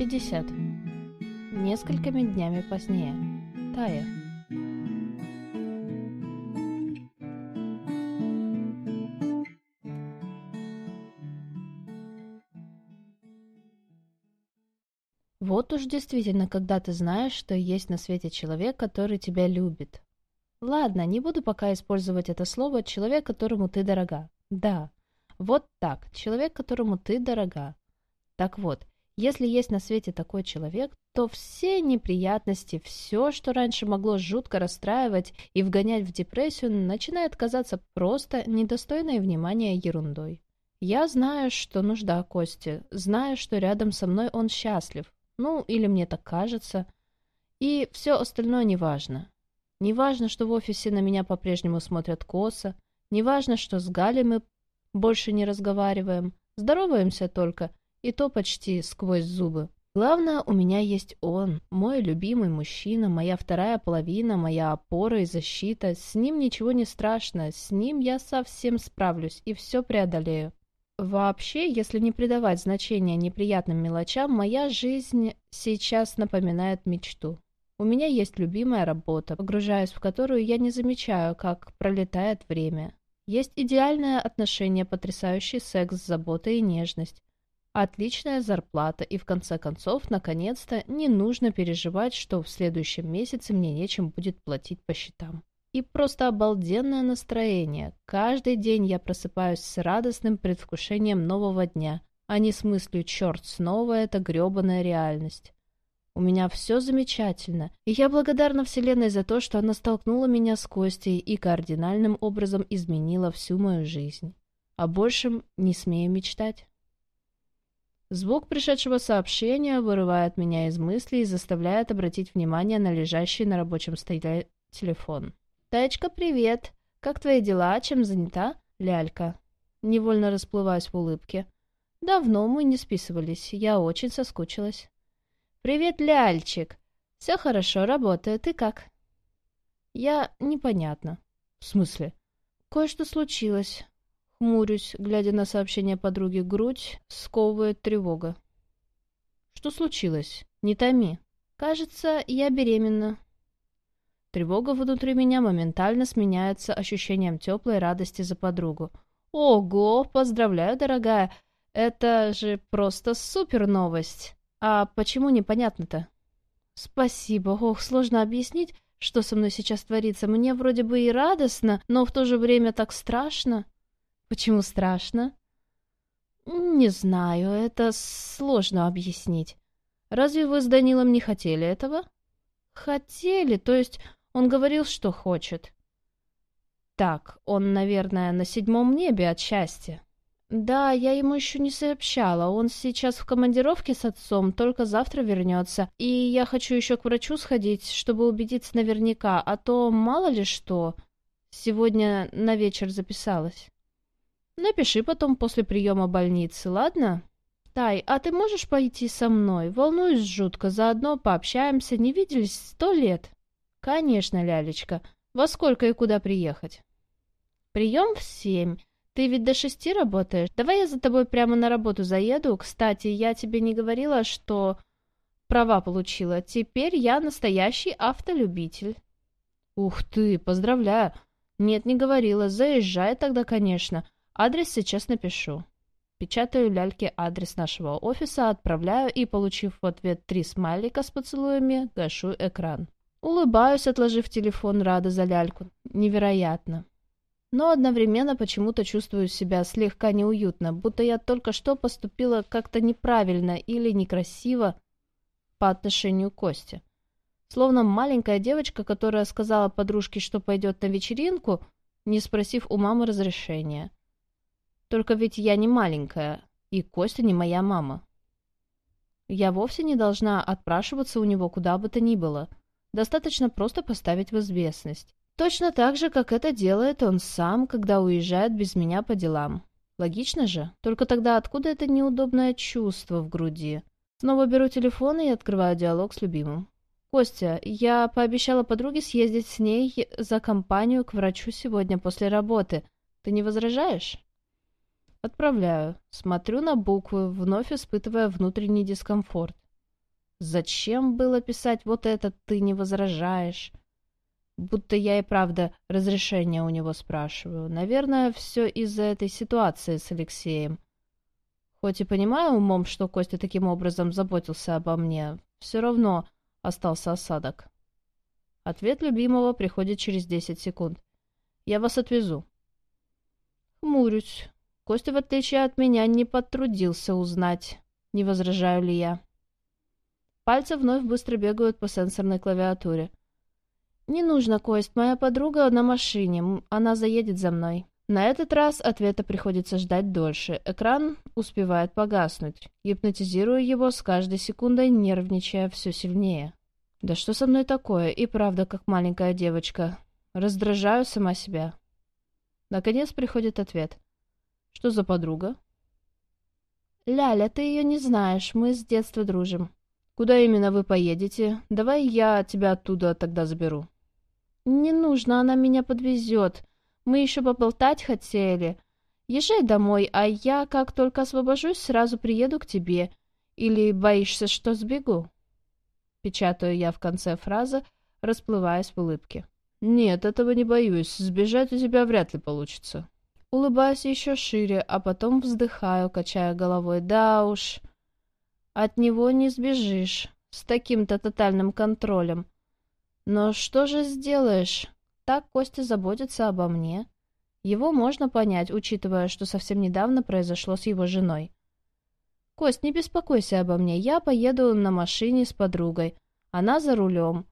50. Несколькими днями позднее. Тая. Вот уж действительно, когда ты знаешь, что есть на свете человек, который тебя любит. Ладно, не буду пока использовать это слово «человек, которому ты дорога». Да, вот так, человек, которому ты дорога. Так вот, если есть на свете такой человек, то все неприятности, все, что раньше могло жутко расстраивать и вгонять в депрессию, начинает казаться просто недостойной внимания ерундой. Я знаю, что нужда Кости, знаю, что рядом со мной он счастлив, ну, или мне так кажется, и все остальное неважно. Неважно, что в офисе на меня по-прежнему смотрят косо, неважно, что с Галей мы больше не разговариваем, здороваемся только, и то почти сквозь зубы. Главное, у меня есть он, мой любимый мужчина, моя вторая половина, моя опора и защита. С ним ничего не страшно, с ним я совсем справлюсь и все преодолею. Вообще, если не придавать значения неприятным мелочам, моя жизнь сейчас напоминает мечту. У меня есть любимая работа, погружаясь в которую я не замечаю, как пролетает время. Есть идеальное отношение, потрясающий секс, забота и нежность. Отличная зарплата и, в конце концов, наконец-то, не нужно переживать, что в следующем месяце мне нечем будет платить по счетам. И просто обалденное настроение. Каждый день я просыпаюсь с радостным предвкушением нового дня, а не с мыслью «черт, снова это гребаная реальность». У меня все замечательно, и я благодарна Вселенной за то, что она столкнула меня с Костей и кардинальным образом изменила всю мою жизнь. О большем не смею мечтать. Звук пришедшего сообщения вырывает меня из мыслей и заставляет обратить внимание на лежащий на рабочем столе телефон. «Таечка, привет! Как твои дела? Чем занята?» «Лялька». Невольно расплываюсь в улыбке. «Давно мы не списывались. Я очень соскучилась». «Привет, Ляльчик! Все хорошо, работаю. Ты как?» «Я... непонятно». «В смысле?» «Кое-что случилось. Хмурюсь, глядя на сообщение подруги, грудь сковывает тревога. «Что случилось? Не томи. Кажется, я беременна». Тревога внутри меня моментально сменяется ощущением теплой радости за подругу. «Ого! Поздравляю, дорогая! Это же просто супер новость! А почему непонятно-то?» «Спасибо. Ох, сложно объяснить, что со мной сейчас творится. Мне вроде бы и радостно, но в то же время так страшно». Почему страшно? Не знаю, это сложно объяснить. Разве вы с Данилом не хотели этого? Хотели, то есть он говорил, что хочет. Так, он, наверное, на седьмом небе от счастья. Да, я ему еще не сообщала. Он сейчас в командировке с отцом, только завтра вернется. И я хочу еще к врачу сходить, чтобы убедиться наверняка, а то мало ли что. Сегодня на вечер записалась. Напиши потом после приема больницы, ладно? Тай, а ты можешь пойти со мной? Волнуюсь жутко, заодно пообщаемся, не виделись сто лет. Конечно, Лялечка. Во сколько и куда приехать? Прием в семь. Ты ведь до шести работаешь. Давай я за тобой прямо на работу заеду. Кстати, я тебе не говорила, что права получила. Теперь я настоящий автолюбитель. Ух ты, поздравляю. Нет, не говорила. Заезжай тогда, конечно. Адрес сейчас напишу. Печатаю ляльке адрес нашего офиса, отправляю и, получив в ответ три смайлика с поцелуями, гашу экран. Улыбаюсь, отложив телефон, рада за ляльку. Невероятно. Но одновременно почему-то чувствую себя слегка неуютно, будто я только что поступила как-то неправильно или некрасиво по отношению к Косте. Словно маленькая девочка, которая сказала подружке, что пойдет на вечеринку, не спросив у мамы разрешения. Только ведь я не маленькая, и Костя не моя мама. Я вовсе не должна отпрашиваться у него куда бы то ни было. Достаточно просто поставить в известность. Точно так же, как это делает он сам, когда уезжает без меня по делам. Логично же? Только тогда откуда это неудобное чувство в груди? Снова беру телефон и открываю диалог с любимым. «Костя, я пообещала подруге съездить с ней за компанию к врачу сегодня после работы. Ты не возражаешь?» Отправляю. Смотрю на буквы, вновь испытывая внутренний дискомфорт. Зачем было писать вот это «ты не возражаешь»? Будто я и правда разрешение у него спрашиваю. Наверное, все из-за этой ситуации с Алексеем. Хоть и понимаю умом, что Костя таким образом заботился обо мне, все равно остался осадок. Ответ любимого приходит через 10 секунд. «Я вас отвезу». Хмурюсь. Костя, в отличие от меня, не потрудился узнать, не возражаю ли я. Пальцы вновь быстро бегают по сенсорной клавиатуре. «Не нужно, Кость, моя подруга на машине, она заедет за мной». На этот раз ответа приходится ждать дольше. Экран успевает погаснуть, гипнотизируя его с каждой секундой, нервничая все сильнее. «Да что со мной такое? И правда, как маленькая девочка. Раздражаю сама себя». Наконец приходит ответ. «Что за подруга?» «Ляля, ты ее не знаешь, мы с детства дружим». «Куда именно вы поедете? Давай я тебя оттуда тогда заберу». «Не нужно, она меня подвезет. Мы еще поболтать хотели. Езжай домой, а я, как только освобожусь, сразу приеду к тебе. Или боишься, что сбегу?» Печатаю я в конце фразы, расплываясь в улыбке. «Нет, этого не боюсь. Сбежать у тебя вряд ли получится». Улыбаюсь еще шире, а потом вздыхаю, качая головой. «Да уж, от него не сбежишь, с таким-то тотальным контролем. Но что же сделаешь? Так Костя заботится обо мне. Его можно понять, учитывая, что совсем недавно произошло с его женой. «Кость, не беспокойся обо мне, я поеду на машине с подругой. Она за рулем.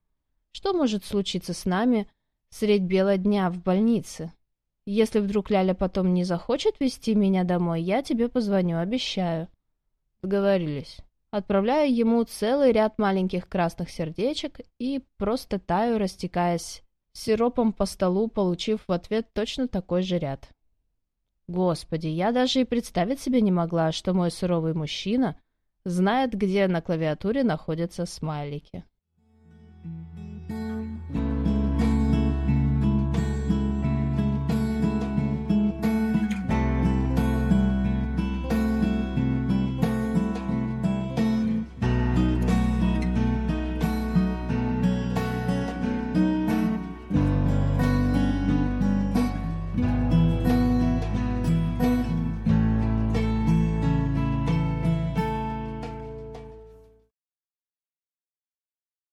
Что может случиться с нами средь бела дня в больнице? Если вдруг Ляля потом не захочет вести меня домой, я тебе позвоню, обещаю». Договорились. Отправляю ему целый ряд маленьких красных сердечек и просто таю, растекаясь сиропом по столу, получив в ответ точно такой же ряд. Господи, я даже и представить себе не могла, что мой суровый мужчина знает, где на клавиатуре находятся смайлики. Thank you.